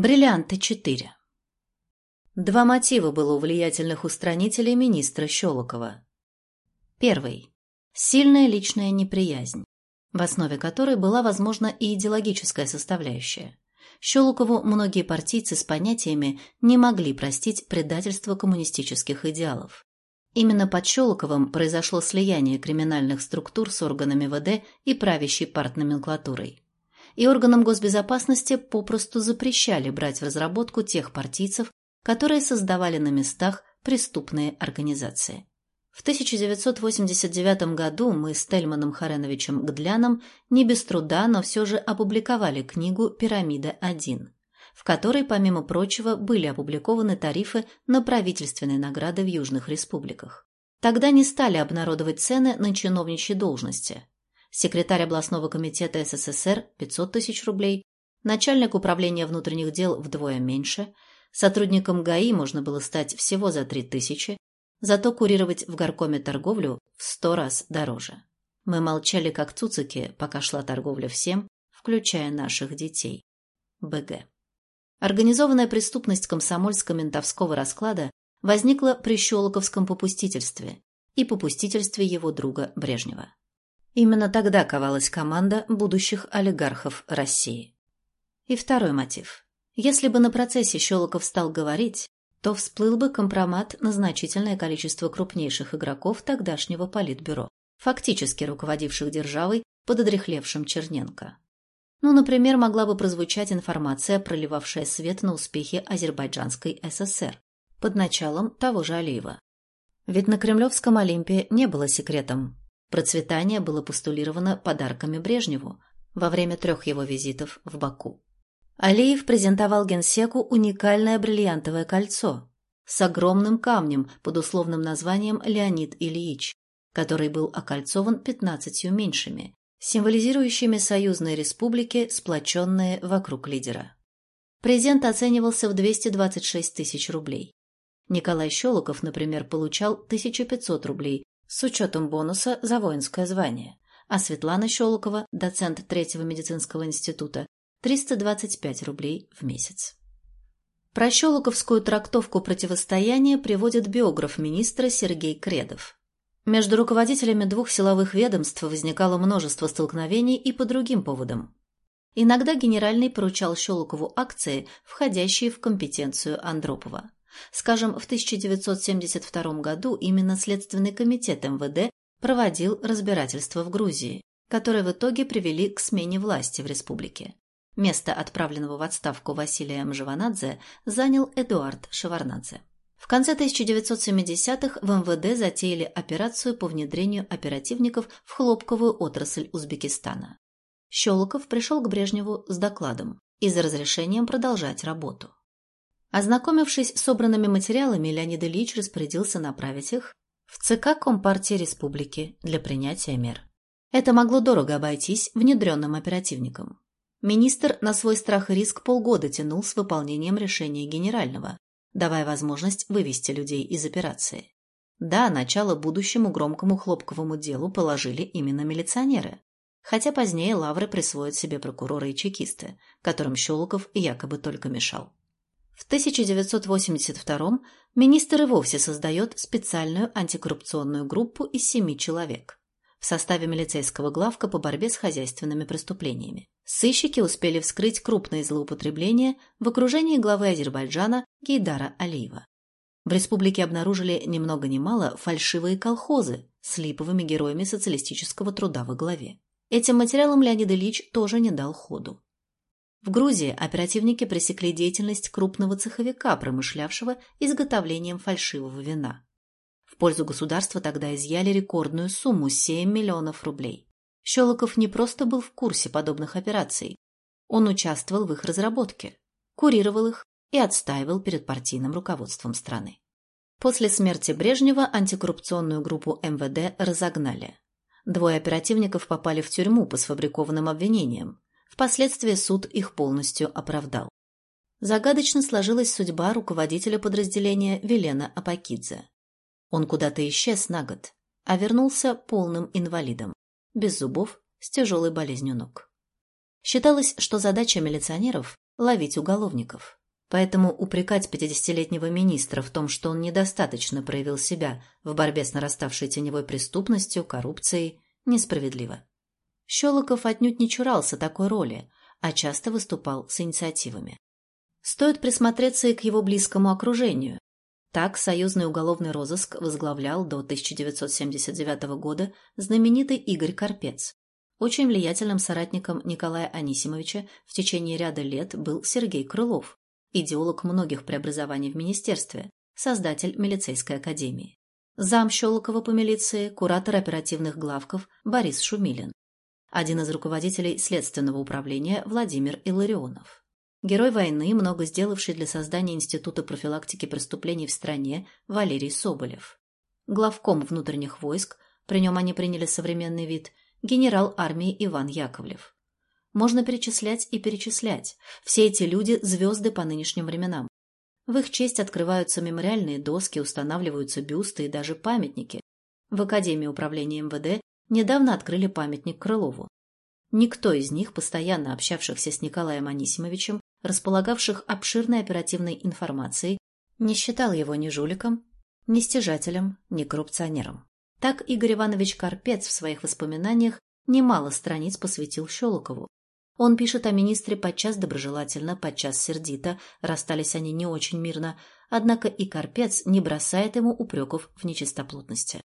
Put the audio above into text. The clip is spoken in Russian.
Бриллианты 4. Два мотива было у влиятельных устранителей министра Щелокова. Первый. Сильная личная неприязнь, в основе которой была, возможно, и идеологическая составляющая. Щелокову многие партийцы с понятиями не могли простить предательство коммунистических идеалов. Именно под Щелоковым произошло слияние криминальных структур с органами ВД и правящей партноменклатурой и органам госбезопасности попросту запрещали брать в разработку тех партийцев, которые создавали на местах преступные организации. В 1989 году мы с Тельманом Хареновичем Гдляном не без труда, но все же опубликовали книгу «Пирамида-1», в которой, помимо прочего, были опубликованы тарифы на правительственные награды в южных республиках. Тогда не стали обнародовать цены на чиновничьи должности, секретарь областного комитета СССР – 500 тысяч рублей, начальник управления внутренних дел вдвое меньше, сотрудником ГАИ можно было стать всего за 3 тысячи, зато курировать в горкоме торговлю в 100 раз дороже. Мы молчали как цуцики, пока шла торговля всем, включая наших детей. БГ. Организованная преступность комсомольско-ментовского расклада возникла при Щелоковском попустительстве и попустительстве его друга Брежнева. Именно тогда ковалась команда будущих олигархов России. И второй мотив. Если бы на процессе Щелоков стал говорить, то всплыл бы компромат на значительное количество крупнейших игроков тогдашнего политбюро, фактически руководивших державой под одрехлевшим Черненко. Ну, например, могла бы прозвучать информация, проливавшая свет на успехи Азербайджанской ССР под началом того же Алиева. Ведь на Кремлевском Олимпе не было секретом, Процветание было постулировано подарками Брежневу во время трех его визитов в Баку. Алиев презентовал генсеку уникальное бриллиантовое кольцо с огромным камнем под условным названием Леонид Ильич, который был окольцован пятнадцатью меньшими, символизирующими союзные республики, сплоченные вокруг лидера. Презент оценивался в 226 тысяч рублей. Николай Щелоков, например, получал 1500 рублей с учетом бонуса за воинское звание, а Светлана Щелокова, доцент Третьего медицинского института, 325 рублей в месяц. Про щелоковскую трактовку противостояния приводит биограф министра Сергей Кредов. Между руководителями двух силовых ведомств возникало множество столкновений и по другим поводам. Иногда генеральный поручал Щелокову акции, входящие в компетенцию Андропова. Скажем, в 1972 году именно Следственный комитет МВД проводил разбирательство в Грузии, которые в итоге привели к смене власти в республике. Место отправленного в отставку Василия Мжаванадзе занял Эдуард Шеварнадзе. В конце 1970-х в МВД затеяли операцию по внедрению оперативников в хлопковую отрасль Узбекистана. Щелоков пришел к Брежневу с докладом и за разрешением продолжать работу. Ознакомившись с собранными материалами, Леонид Ильич распорядился направить их в ЦК Компартии Республики для принятия мер. Это могло дорого обойтись внедренным оперативникам. Министр на свой страх и риск полгода тянул с выполнением решения генерального, давая возможность вывести людей из операции. Да, начало будущему громкому хлопковому делу положили именно милиционеры, хотя позднее лавры присвоят себе прокуроры и чекисты, которым Щелоков якобы только мешал. В 1982 министр и вовсе создает специальную антикоррупционную группу из семи человек в составе милицейского главка по борьбе с хозяйственными преступлениями. Сыщики успели вскрыть крупные злоупотребления в окружении главы Азербайджана Гейдара Алиева. В республике обнаружили ни много ни мало фальшивые колхозы с липовыми героями социалистического труда во главе. Этим материалом Леонид Ильич тоже не дал ходу. В Грузии оперативники пресекли деятельность крупного цеховика, промышлявшего изготовлением фальшивого вина. В пользу государства тогда изъяли рекордную сумму – 7 миллионов рублей. Щелоков не просто был в курсе подобных операций, он участвовал в их разработке, курировал их и отстаивал перед партийным руководством страны. После смерти Брежнева антикоррупционную группу МВД разогнали. Двое оперативников попали в тюрьму по сфабрикованным обвинениям, Впоследствии суд их полностью оправдал. Загадочно сложилась судьба руководителя подразделения Велена Апакидзе. Он куда-то исчез на год, а вернулся полным инвалидом, без зубов, с тяжелой болезнью ног. Считалось, что задача милиционеров ловить уголовников. Поэтому упрекать 50-летнего министра в том, что он недостаточно проявил себя в борьбе с нараставшей теневой преступностью, коррупцией, несправедливо. Щелоков отнюдь не чурался такой роли, а часто выступал с инициативами. Стоит присмотреться и к его близкому окружению. Так союзный уголовный розыск возглавлял до 1979 года знаменитый Игорь Карпец. Очень влиятельным соратником Николая Анисимовича в течение ряда лет был Сергей Крылов, идеолог многих преобразований в министерстве, создатель милицейской академии. Зам Щелокова по милиции, куратор оперативных главков Борис Шумилин. Один из руководителей следственного управления Владимир Илларионов. Герой войны, много сделавший для создания Института профилактики преступлений в стране Валерий Соболев. Главком внутренних войск, при нем они приняли современный вид, генерал армии Иван Яковлев. Можно перечислять и перечислять. Все эти люди – звезды по нынешним временам. В их честь открываются мемориальные доски, устанавливаются бюсты и даже памятники. В Академии управления МВД недавно открыли памятник Крылову. Никто из них, постоянно общавшихся с Николаем Анисимовичем, располагавших обширной оперативной информацией, не считал его ни жуликом, ни стяжателем, ни коррупционером. Так Игорь Иванович Карпец в своих воспоминаниях немало страниц посвятил Щелокову, он пишет о министре подчас доброжелательно, подчас сердито, расстались они не очень мирно, однако и Карпец не бросает ему упреков в нечистоплотности.